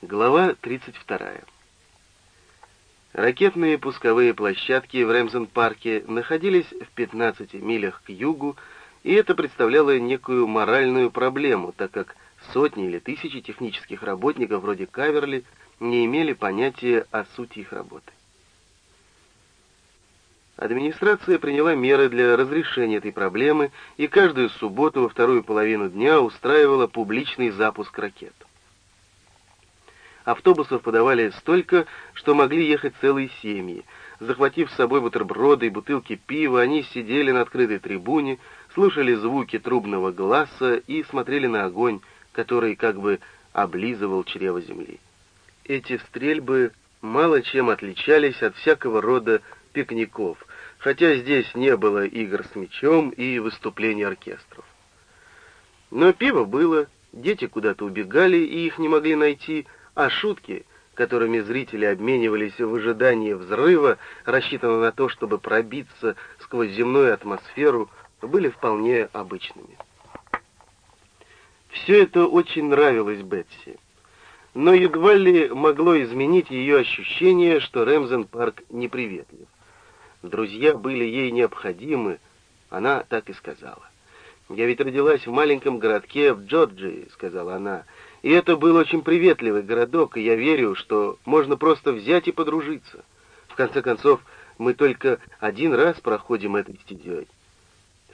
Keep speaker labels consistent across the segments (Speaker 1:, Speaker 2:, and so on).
Speaker 1: Глава 32. Ракетные пусковые площадки в Рэмзен-парке находились в 15 милях к югу, и это представляло некую моральную проблему, так как сотни или тысячи технических работников вроде Каверли не имели понятия о сути их работы. Администрация приняла меры для разрешения этой проблемы и каждую субботу во вторую половину дня устраивала публичный запуск ракет. Автобусов подавали столько, что могли ехать целые семьи. Захватив с собой бутерброды и бутылки пива, они сидели на открытой трибуне, слушали звуки трубного глаза и смотрели на огонь, который как бы облизывал чрево земли. Эти стрельбы мало чем отличались от всякого рода пикников, хотя здесь не было игр с мячом и выступлений оркестров. Но пиво было, дети куда-то убегали и их не могли найти, а шутки, которыми зрители обменивались в ожидании взрыва, рассчитанного на то, чтобы пробиться сквозь земную атмосферу, были вполне обычными. Все это очень нравилось Бетси, но едва ли могло изменить ее ощущение, что Рэмзен-парк неприветлив. Друзья были ей необходимы, она так и сказала. «Я ведь родилась в маленьком городке в Джорджии», — сказала она, — и это был очень приветливый городок, и я верю, что можно просто взять и подружиться. В конце концов, мы только один раз проходим этой стезей.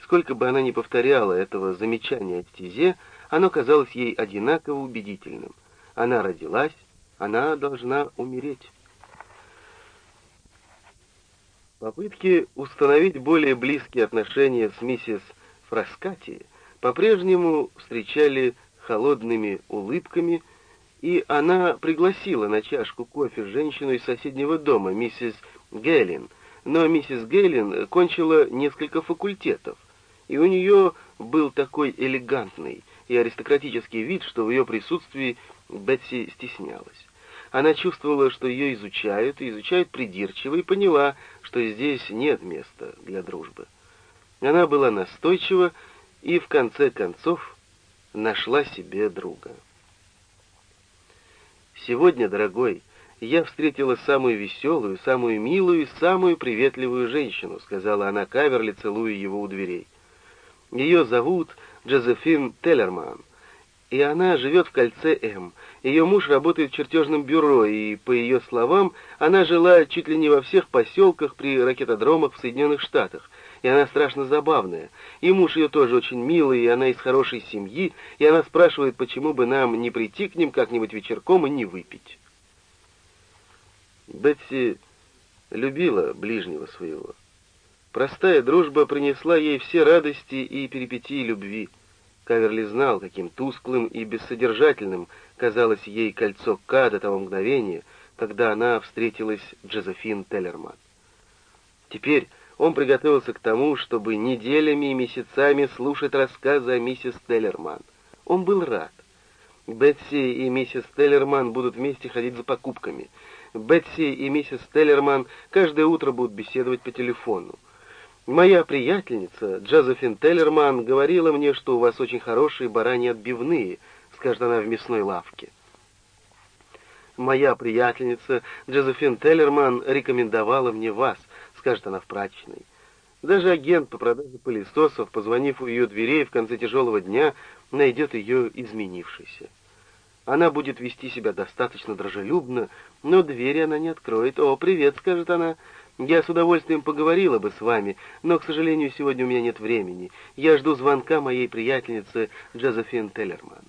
Speaker 1: Сколько бы она ни повторяла этого замечания о стезе, оно казалось ей одинаково убедительным. Она родилась, она должна умереть. Попытки установить более близкие отношения с миссис Фраскати по-прежнему встречали холодными улыбками, и она пригласила на чашку кофе женщину из соседнего дома, миссис Геллин. Но миссис Геллин кончила несколько факультетов, и у нее был такой элегантный и аристократический вид, что в ее присутствии Бетси стеснялась. Она чувствовала, что ее изучают, и изучают придирчиво, и поняла, что здесь нет места для дружбы. Она была настойчива, и в конце концов нашла себе друга. Сегодня, дорогой, я встретила самую веселую, самую милую и самую приветливую женщину, сказала она Каверли, целуя его у дверей. Ее зовут Джозефин Теллерман, и она живет в кольце М. Ее муж работает в чертежном бюро, и, по ее словам, она жила чуть ли не во всех поселках при ракетодромах в Соединенных Штатах, и она страшно забавная. И муж ее тоже очень милый, и она из хорошей семьи, и она спрашивает, почему бы нам не прийти к ним как-нибудь вечерком и не выпить. Бетси любила ближнего своего. Простая дружба принесла ей все радости и перипетии любви. Каверли знал, каким тусклым и бессодержательным казалось ей кольцо К до того мгновения, когда она встретилась Джозефин Теллерман. Теперь он приготовился к тому, чтобы неделями и месяцами слушать рассказы о миссис Теллерман. Он был рад. Бетси и миссис Теллерман будут вместе ходить за покупками. Бетси и миссис Теллерман каждое утро будут беседовать по телефону. Моя приятельница, Джозефин Теллерман, говорила мне, что у вас очень хорошие бараньи отбивные, скажет она в мясной лавке. Моя приятельница, Джозефин Теллерман, рекомендовала мне вас — скажет она в прачечной. Даже агент по продаже пылесосов, позвонив у ее дверей в конце тяжелого дня, найдет ее изменившейся. Она будет вести себя достаточно дружелюбно, но двери она не откроет. «О, привет», — скажет она. «Я с удовольствием поговорила бы с вами, но, к сожалению, сегодня у меня нет времени. Я жду звонка моей приятельницы Джозефин Теллерман».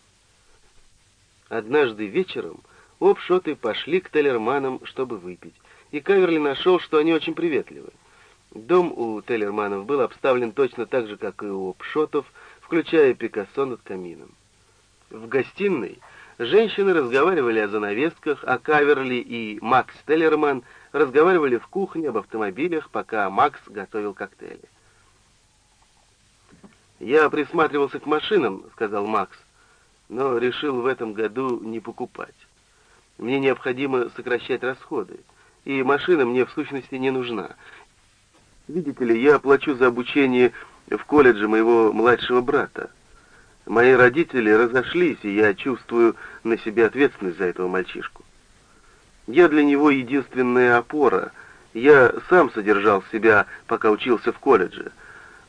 Speaker 1: Однажды вечером обшоты пошли к Теллерманам, чтобы выпить и Каверли нашел, что они очень приветливы. Дом у Теллерманов был обставлен точно так же, как и у Пшотов, включая Пикассо над камином. В гостиной женщины разговаривали о занавесках, а Каверли и Макс Теллерман разговаривали в кухне об автомобилях, пока Макс готовил коктейли. «Я присматривался к машинам», — сказал Макс, — «но решил в этом году не покупать. Мне необходимо сокращать расходы и машина мне в сущности не нужна. Видите ли, я плачу за обучение в колледже моего младшего брата. Мои родители разошлись, и я чувствую на себе ответственность за этого мальчишку. Я для него единственная опора. Я сам содержал себя, пока учился в колледже.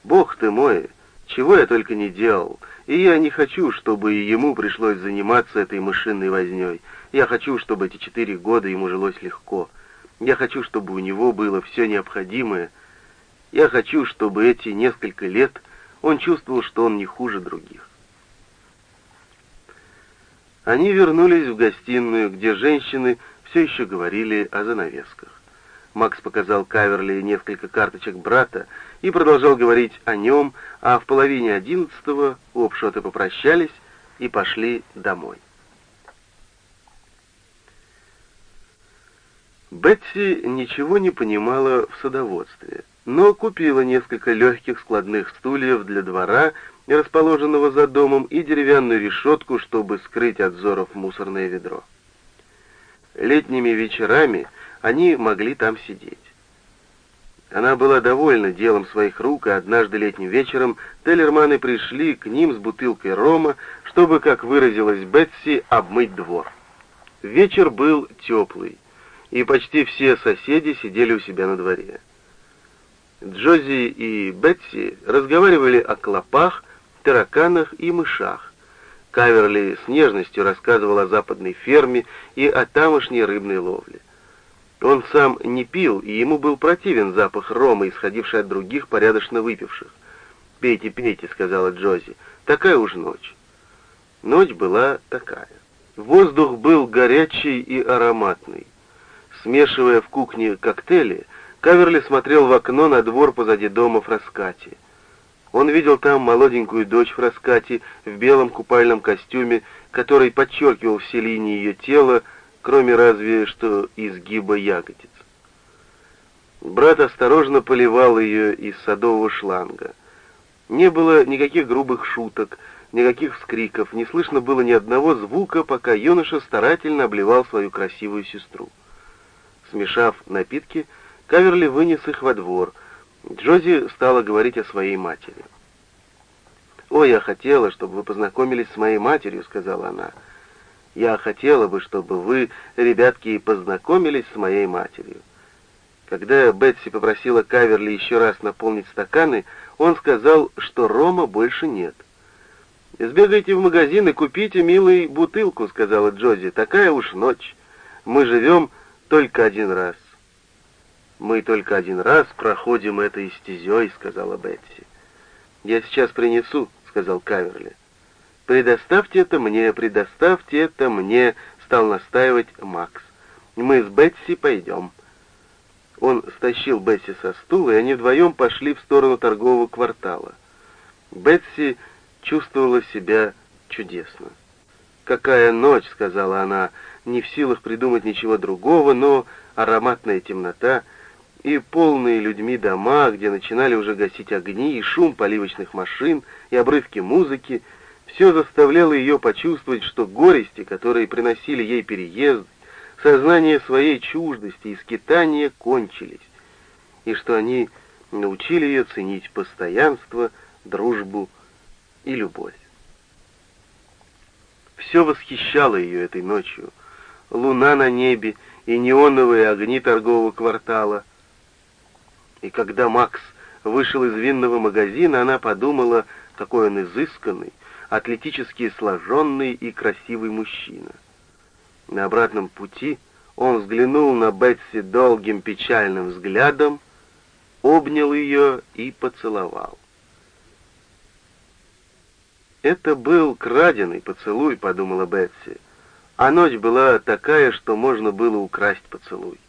Speaker 1: Бог ты мой, чего я только не делал. И я не хочу, чтобы ему пришлось заниматься этой мышиной вознёй. Я хочу, чтобы эти четыре года ему жилось легко. Я хочу, чтобы у него было все необходимое. Я хочу, чтобы эти несколько лет он чувствовал, что он не хуже других. Они вернулись в гостиную, где женщины все еще говорили о занавесках. Макс показал Каверли несколько карточек брата и продолжал говорить о нем, а в половине одиннадцатого обшоты попрощались и пошли домой. Бетси ничего не понимала в садоводстве, но купила несколько легких складных стульев для двора, расположенного за домом, и деревянную решетку, чтобы скрыть от взоров мусорное ведро. Летними вечерами они могли там сидеть. Она была довольна делом своих рук, и однажды летним вечером Теллерманы пришли к ним с бутылкой рома, чтобы, как выразилась Бетси, обмыть двор. Вечер был теплый, и почти все соседи сидели у себя на дворе. Джози и Бетси разговаривали о клопах, тараканах и мышах. Каверли с нежностью рассказывал о западной ферме и о тамошней рыбной ловле. Он сам не пил, и ему был противен запах рома, исходивший от других порядочно выпивших. «Пейте, пейте», — сказала Джози, — «такая уж ночь». Ночь была такая. Воздух был горячий и ароматный. Смешивая в кухне коктейли, Каверли смотрел в окно на двор позади дома Фраскати. Он видел там молоденькую дочь Фраскати в белом купальном костюме, который подчеркивал все линии ее тела, кроме разве что изгиба ягодиц. Брат осторожно поливал ее из садового шланга. Не было никаких грубых шуток, никаких вскриков, не слышно было ни одного звука, пока юноша старательно обливал свою красивую сестру. Смешав напитки, Каверли вынес их во двор. Джози стала говорить о своей матери. «О, я хотела, чтобы вы познакомились с моей матерью», — сказала она. «Я хотела бы, чтобы вы, ребятки, познакомились с моей матерью». Когда Бетси попросила Каверли еще раз наполнить стаканы, он сказал, что рома больше нет. «Сбегайте в магазин и купите, милый, бутылку», — сказала Джози. «Такая уж ночь. Мы живем только один раз». «Мы только один раз проходим этой стезей», — сказала Бетси. «Я сейчас принесу», — сказал Каверли. «Предоставьте это мне, предоставьте это мне», — стал настаивать Макс. «Мы с Бетси пойдем». Он стащил Бетси со стула, и они вдвоем пошли в сторону торгового квартала. Бетси чувствовала себя чудесно. «Какая ночь!» — сказала она, не в силах придумать ничего другого, но ароматная темнота — и полные людьми дома, где начинали уже гасить огни, и шум поливочных машин, и обрывки музыки, все заставляло ее почувствовать, что горести, которые приносили ей переезд, сознание своей чуждости и скитания кончились, и что они научили ее ценить постоянство, дружбу и любовь. Все восхищало ее этой ночью. Луна на небе и неоновые огни торгового квартала — и когда Макс вышел из винного магазина, она подумала, какой он изысканный, атлетически сложенный и красивый мужчина. На обратном пути он взглянул на Бетси долгим печальным взглядом, обнял ее и поцеловал. «Это был краденый поцелуй», — подумала Бетси. А ночь была такая, что можно было украсть поцелуй.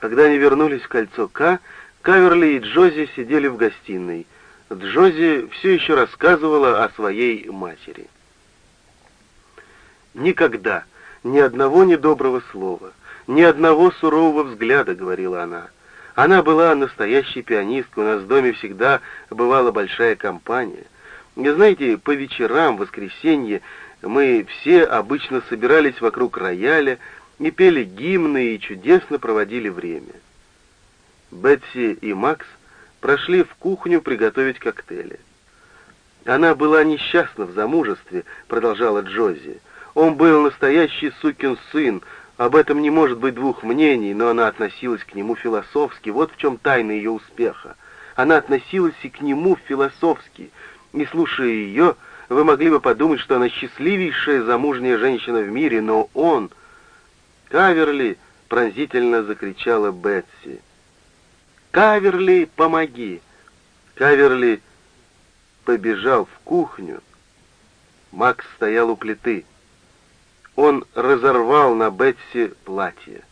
Speaker 1: Когда они вернулись в кольцо К, Каверли и Джози сидели в гостиной. Джози все еще рассказывала о своей матери. Никогда, ни одного недоброго слова, ни одного сурового взгляда, говорила она. Она была настоящей пианисткой, у нас в доме всегда бывала большая компания. И знаете, по вечерам, в воскресенье, мы все обычно собирались вокруг рояля и пели гимны и чудесно проводили время. Бетси и Макс прошли в кухню приготовить коктейли. Она была несчастна в замужестве, продолжала Джози. Он был настоящий сукин сын, об этом не может быть двух мнений, но она относилась к нему философски, вот в чем тайна ее успеха. Она относилась и к нему философски, и, слушая ее, вы могли бы подумать, что она счастливейшая замужняя женщина в мире, но он... «Каверли!» — пронзительно закричала Бетси. «Каверли, помоги!» Каверли побежал в кухню. Макс стоял у плиты. Он разорвал на Бетси платье.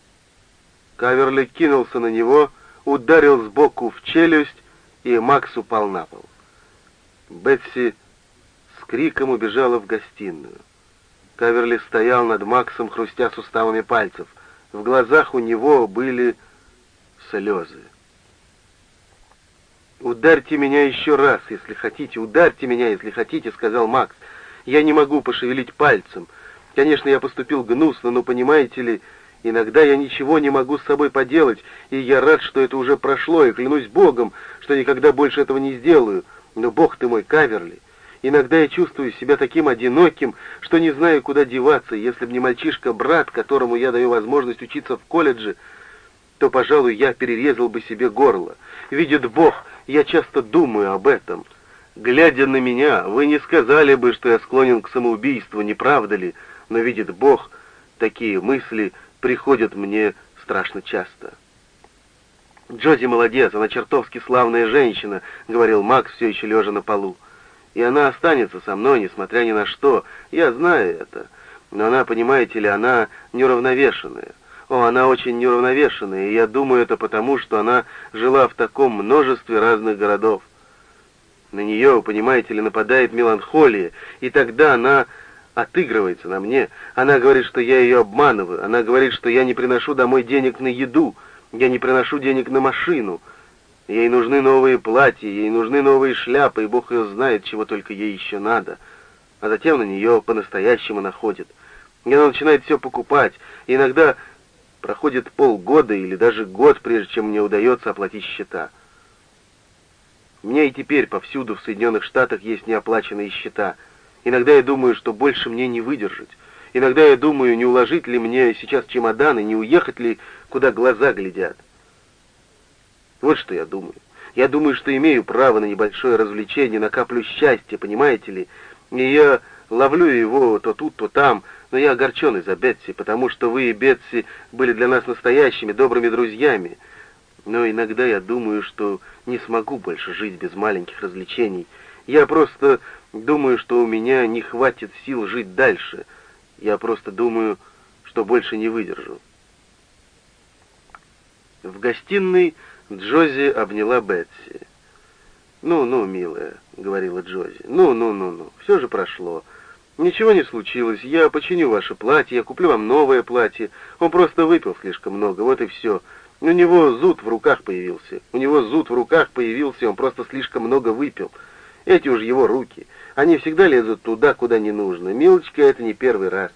Speaker 1: Каверли кинулся на него, ударил сбоку в челюсть, и Макс упал на пол. Бетси криком убежала в гостиную. Каверли стоял над Максом, хрустя суставами пальцев. В глазах у него были слезы. «Ударьте меня еще раз, если хотите, ударьте меня, если хотите», — сказал Макс. «Я не могу пошевелить пальцем. Конечно, я поступил гнусно, но, понимаете ли, иногда я ничего не могу с собой поделать, и я рад, что это уже прошло, и клянусь Богом, что никогда больше этого не сделаю. Но, Бог ты мой, Каверли, иногда я чувствую себя таким одиноким, что не знаю, куда деваться, если б не мальчишка-брат, которому я даю возможность учиться в колледже, то, пожалуй, я перерезал бы себе горло. Видит Бог, я часто думаю об этом. Глядя на меня, вы не сказали бы, что я склонен к самоубийству, не правда ли? Но видит Бог, такие мысли приходят мне страшно часто. «Джози молодец, она чертовски славная женщина», — говорил Макс, все еще лежа на полу. «И она останется со мной, несмотря ни на что. Я знаю это. Но она, понимаете ли, она неуравновешенная. О, она очень неуравновешенная, и я думаю это потому, что она жила в таком множестве разных городов. На нее, понимаете ли, нападает меланхолия, и тогда она отыгрывается на мне. Она говорит, что я ее обманываю. Она говорит, что я не приношу домой денег на еду, я не приношу денег на машину. Ей нужны новые платья, ей нужны новые шляпы, и Бог ее знает, чего только ей еще надо. А затем на нее по-настоящему находит. И она начинает все покупать. И иногда Проходит полгода или даже год, прежде чем мне удается оплатить счета. Мне и теперь повсюду в Соединенных Штатах есть неоплаченные счета. Иногда я думаю, что больше мне не выдержать. Иногда я думаю, не уложить ли мне сейчас чемодан и не уехать ли, куда глаза глядят. Вот что я думаю. Я думаю, что имею право на небольшое развлечение, на каплю счастья, понимаете ли? И я ловлю его то тут, то там, но я огорчен из-за Бетси, потому что вы и Бетси были для нас настоящими добрыми друзьями. Но иногда я думаю, что не смогу больше жить без маленьких развлечений. Я просто думаю, что у меня не хватит сил жить дальше. Я просто думаю, что больше не выдержу. В гостиной Джози обняла Бетси. «Ну, ну, милая», — говорила Джози, — «ну, ну, ну, ну, все же прошло». «Ничего не случилось. Я починю ваше платье, я куплю вам новое платье. Он просто выпил слишком много, вот и все. У него зуд в руках появился. У него зуд в руках появился, он просто слишком много выпил. Эти уж его руки. Они всегда лезут туда, куда не нужно. Милочка, это не первый раз.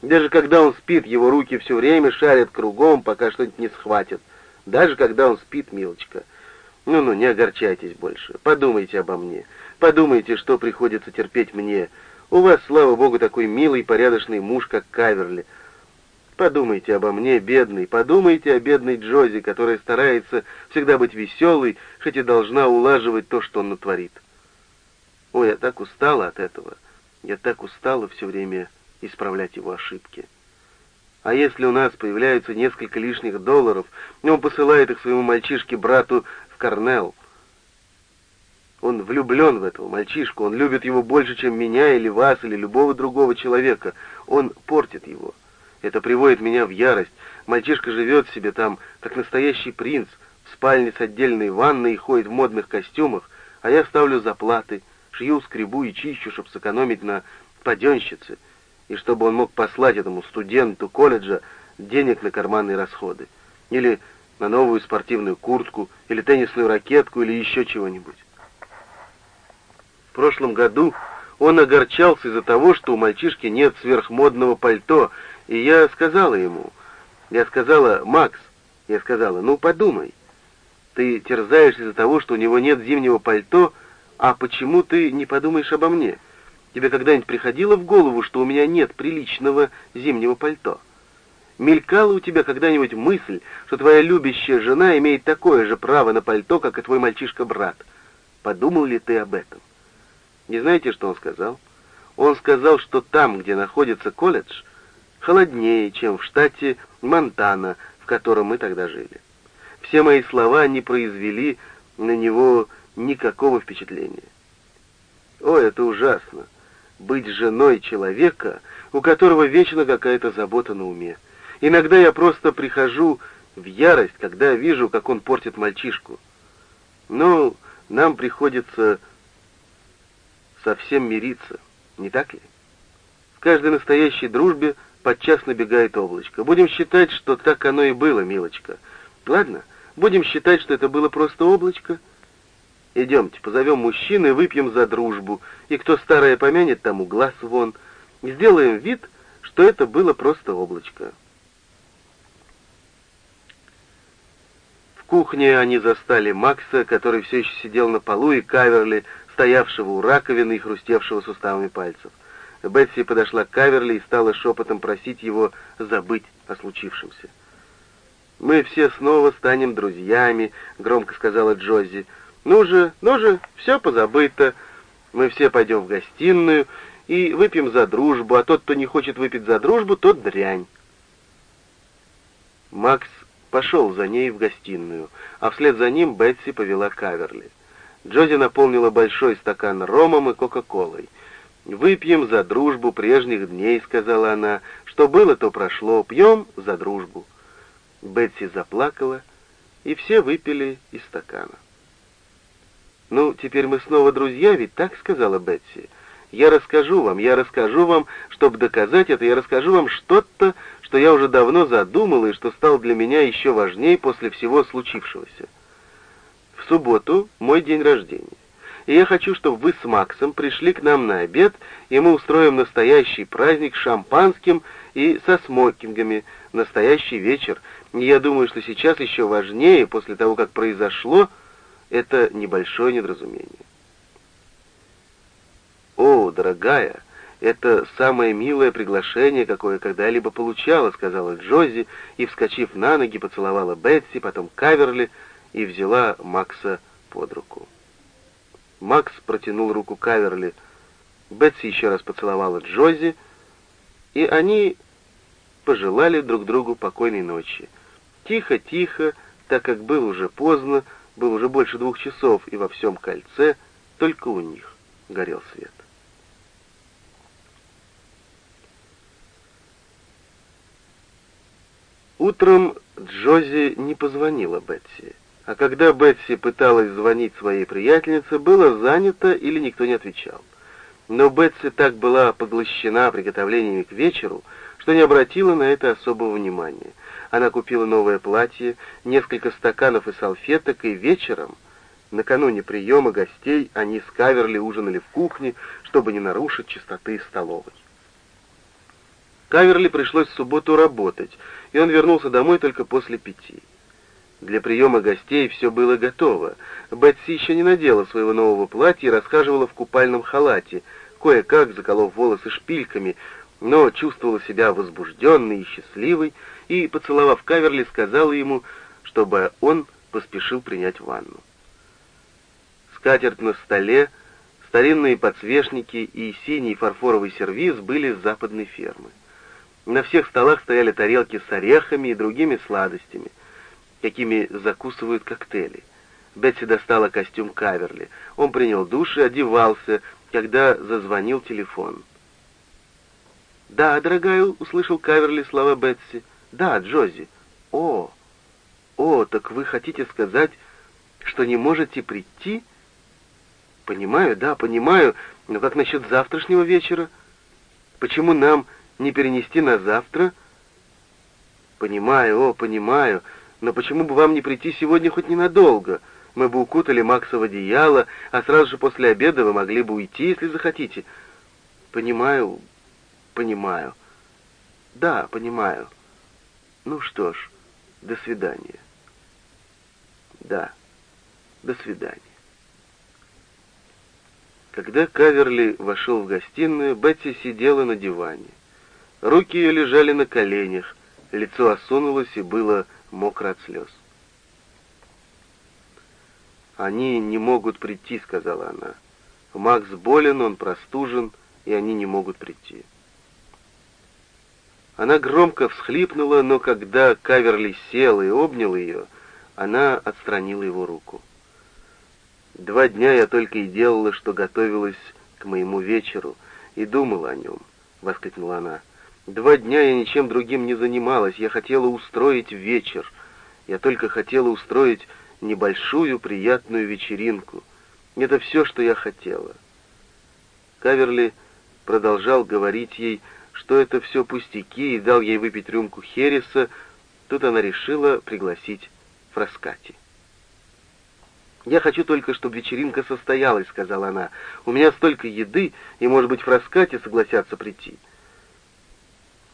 Speaker 1: Даже когда он спит, его руки все время шарят кругом, пока что-нибудь не схватят. Даже когда он спит, милочка. Ну-ну, не огорчайтесь больше. Подумайте обо мне. Подумайте, что приходится терпеть мне». У вас, слава богу, такой милый, порядочный муж, как Каверли. Подумайте обо мне, бедный, подумайте о бедной Джози, которая старается всегда быть веселой, хоть и должна улаживать то, что он натворит. Ой, я так устала от этого. Я так устала все время исправлять его ошибки. А если у нас появляются несколько лишних долларов, он посылает их своему мальчишке-брату в Корнелл. Он влюблен в этого мальчишку, он любит его больше, чем меня или вас, или любого другого человека. Он портит его. Это приводит меня в ярость. Мальчишка живет себе там, как настоящий принц, в спальне с отдельной ванной и ходит в модных костюмах, а я ставлю заплаты, шью, скребу и чищу, чтобы сэкономить на паденщице, и чтобы он мог послать этому студенту колледжа денег на карманные расходы, или на новую спортивную куртку, или теннисную ракетку, или еще чего-нибудь. Прошлом году он огорчался из-за того, что у мальчишки нет сверхмодного пальто, и я сказала ему, я сказала, «Макс», я сказала, «ну подумай, ты терзаешься из-за того, что у него нет зимнего пальто, А почему ты не подумаешь обо мне? Тебе когда-нибудь приходило в голову, что у меня нет приличного зимнего пальто? Мелькала у тебя когда-нибудь мысль, что твоя любящая жена имеет такое же право на пальто, как и твой мальчишка-брат? Подумал ли ты об этом? Не знаете, что он сказал? Он сказал, что там, где находится колледж, холоднее, чем в штате Монтана, в котором мы тогда жили. Все мои слова не произвели на него никакого впечатления. О, это ужасно! Быть женой человека, у которого вечно какая-то забота на уме. Иногда я просто прихожу в ярость, когда вижу, как он портит мальчишку. Но нам приходится совсем мириться, не так ли? В каждой настоящей дружбе подчас набегает облачко. Будем считать, что так оно и было, милочка. Ладно, будем считать, что это было просто облачко. Идемте, позовем мужчин и выпьем за дружбу, и кто старое помянет, тому глаз вон. Сделаем вид, что это было просто облачко. кухне они застали Макса, который все еще сидел на полу, и Каверли, стоявшего у раковины и хрустевшего суставами пальцев. Бетси подошла к Каверли и стала шепотом просить его забыть о случившемся. «Мы все снова станем друзьями», — громко сказала Джози. «Ну же, ну же, все позабыто. Мы все пойдем в гостиную и выпьем за дружбу, а тот, кто не хочет выпить за дружбу, тот дрянь». Макс пошел за ней в гостиную, а вслед за ним Бетси повела Каверли. Джози наполнила большой стакан ромом и кока-колой. «Выпьем за дружбу прежних дней», — сказала она. «Что было, то прошло. Пьем за дружбу». Бетси заплакала, и все выпили из стакана. «Ну, теперь мы снова друзья, ведь так?» — сказала Бетси. «Я расскажу вам, я расскажу вам, чтобы доказать это, я расскажу вам что-то, что я уже давно задумал и что стало для меня еще важнее после всего случившегося. В субботу мой день рождения. И я хочу, чтобы вы с Максом пришли к нам на обед, и мы устроим настоящий праздник с шампанским и со смокингами, настоящий вечер. И я думаю, что сейчас еще важнее, после того, как произошло, это небольшое недоразумение. О, дорогая, «Это самое милое приглашение, какое когда-либо получала», — сказала Джози, и, вскочив на ноги, поцеловала Бетси, потом Каверли и взяла Макса под руку. Макс протянул руку Каверли. Бетси еще раз поцеловала Джози, и они пожелали друг другу покойной ночи. Тихо-тихо, так как было уже поздно, было уже больше двух часов, и во всем кольце только у них горел свет. Утром Джози не позвонила Бетси, а когда Бетси пыталась звонить своей приятельнице, было занято или никто не отвечал. Но Бетси так была поглощена приготовлениями к вечеру, что не обратила на это особого внимания. Она купила новое платье, несколько стаканов и салфеток, и вечером, накануне приема гостей, они с Каверли ужинали в кухне, чтобы не нарушить чистоты столовой. Каверли пришлось в субботу работать, и он вернулся домой только после пяти. Для приема гостей все было готово. Бетси еще не надела своего нового платья и расхаживала в купальном халате, кое-как заколов волосы шпильками, но чувствовала себя возбужденной и счастливой, и, поцеловав Каверли, сказала ему, чтобы он поспешил принять ванну. Скатерть на столе, старинные подсвечники и синий фарфоровый сервиз были с западной фермы. На всех столах стояли тарелки с орехами и другими сладостями, какими закусывают коктейли. Бетси достала костюм Каверли. Он принял душ и одевался, когда зазвонил телефон. «Да, дорогая», — услышал Каверли слова Бетси. «Да, Джози». «О, о, так вы хотите сказать, что не можете прийти?» «Понимаю, да, понимаю, но как насчет завтрашнего вечера? Почему нам не перенести на завтра?» «Понимаю, о, понимаю, но почему бы вам не прийти сегодня хоть ненадолго? Мы бы укутали Макса в одеяло, а сразу же после обеда вы могли бы уйти, если захотите». «Понимаю, понимаю. Да, понимаю. Ну что ж, до свидания». «Да, до свидания». Когда Каверли вошел в гостиную, Бетти сидела на диване. Руки ее лежали на коленях, лицо осунулось и было мокро от слез. «Они не могут прийти», — сказала она. «Макс болен, он простужен, и они не могут прийти». Она громко всхлипнула, но когда Каверли сел и обнял ее, она отстранила его руку. Два дня я только и делала, что готовилась к моему вечеру и думала о нем, — воскликнула она. Два дня я ничем другим не занималась, я хотела устроить вечер. Я только хотела устроить небольшую приятную вечеринку. Это все, что я хотела. Каверли продолжал говорить ей, что это все пустяки, и дал ей выпить рюмку Хереса. Тут она решила пригласить Фраскати. «Я хочу только, чтобы вечеринка состоялась», — сказала она. «У меня столько еды, и, может быть, Фраскати согласятся прийти».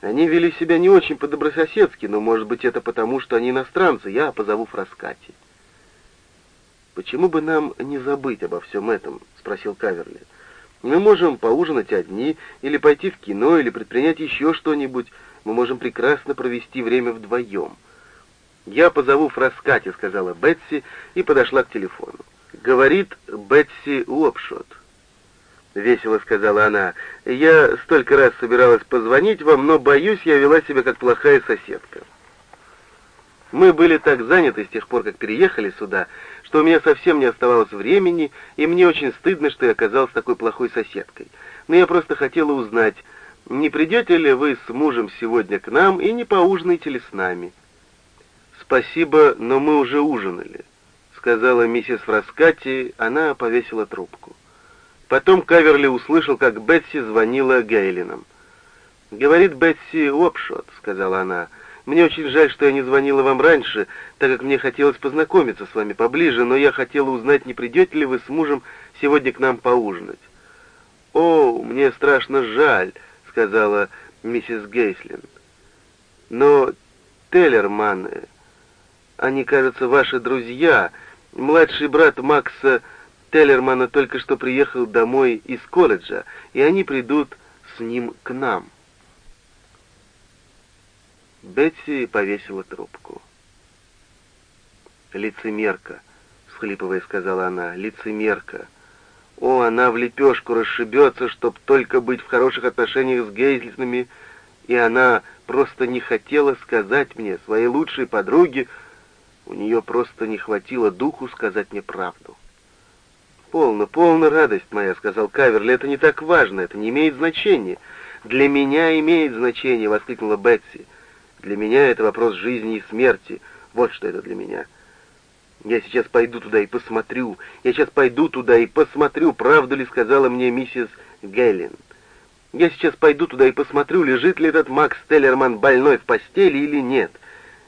Speaker 1: Они вели себя не очень по-добрососедски, но, может быть, это потому, что они иностранцы. Я позову Фраскати. «Почему бы нам не забыть обо всем этом?» — спросил Каверли. Мы можем поужинать одни, или пойти в кино, или предпринять еще что-нибудь. Мы можем прекрасно провести время вдвоем. «Я позову Фраскати», — сказала Бетси и подошла к телефону. «Говорит Бетси Уопшот». Весело сказала она. «Я столько раз собиралась позвонить вам, но, боюсь, я вела себя как плохая соседка». Мы были так заняты с тех пор, как переехали сюда, что у меня совсем не оставалось времени, и мне очень стыдно, что я оказалась такой плохой соседкой. Но я просто хотела узнать, не придете ли вы с мужем сегодня к нам и не поужинаете ли с нами? Спасибо, но мы уже ужинали, сказала миссис Фраскати, она повесила трубку. Потом Каверли услышал, как Бетси звонила Гейлинам. «Говорит Бетси Опшот», — сказала она, — мне очень жаль, что я не звонила вам раньше, так как мне хотелось познакомиться с вами поближе, но я хотела узнать, не придете ли вы с мужем сегодня к нам поужинать. «О, мне страшно жаль», — сказала миссис Гейслин. «Но Теллерманы, они, кажется, ваши друзья. Младший брат Макса Теллермана только что приехал домой из колледжа, и они придут с ним к нам». Бетси повесила трубку. «Лицемерка», — всхлипывая сказала она, — «лицемерка. О, она в лепешку расшибется, чтоб только быть в хороших отношениях с Гейзлинами, и она просто не хотела сказать мне, своей лучшей подруге, у нее просто не хватило духу сказать мне правду». «Полно, полно, радость моя», — сказал Каверли, — «это не так важно, это не имеет значения». «Для меня имеет значение», — воскликнула Бетси. Для меня это вопрос жизни и смерти. Вот что это для меня. Я сейчас пойду туда и посмотрю. Я сейчас пойду туда и посмотрю, правду ли сказала мне миссис Геллин. Я сейчас пойду туда и посмотрю, лежит ли этот Макс Теллерман больной в постели или нет.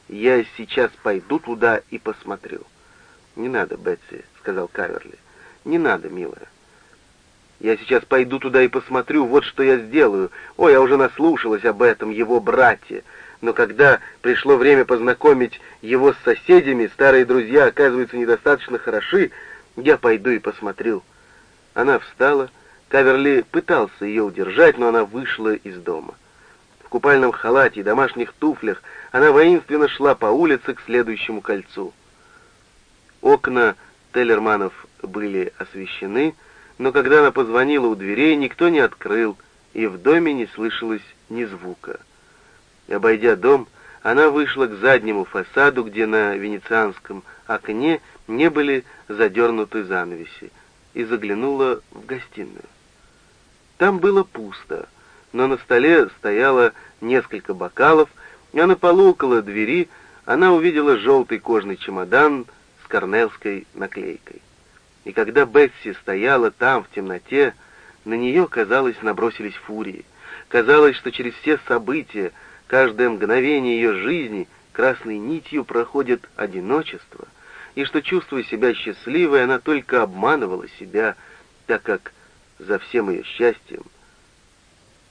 Speaker 1: Я сейчас пойду туда и посмотрю. «Не надо, Бетси», — сказал Каверли. «Не надо, милая. Я сейчас пойду туда и посмотрю, вот что я сделаю. Ой, я уже наслушалась об этом, его братья но когда пришло время познакомить его с соседями, старые друзья оказываются недостаточно хороши, я пойду и посмотрю. Она встала, Каверли пытался ее удержать, но она вышла из дома. В купальном халате и домашних туфлях она воинственно шла по улице к следующему кольцу. Окна Теллерманов были освещены, но когда она позвонила у дверей, никто не открыл, и в доме не слышалось ни звука. Обойдя дом, она вышла к заднему фасаду, где на венецианском окне не были задернуты занавеси, и заглянула в гостиную. Там было пусто, но на столе стояло несколько бокалов, а на полу около двери она увидела желтый кожный чемодан с корнелской наклейкой. И когда Бетси стояла там, в темноте, на нее, казалось, набросились фурии. Казалось, что через все события, Каждое мгновение ее жизни красной нитью проходит одиночество, и что, чувствуя себя счастливой, она только обманывала себя, так как за всем ее счастьем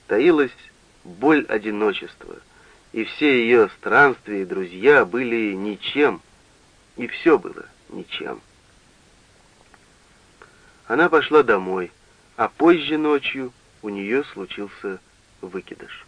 Speaker 1: таилась боль одиночества, и все ее странствия и друзья были ничем, и все было ничем. Она пошла домой, а позже ночью у нее случился выкидыш.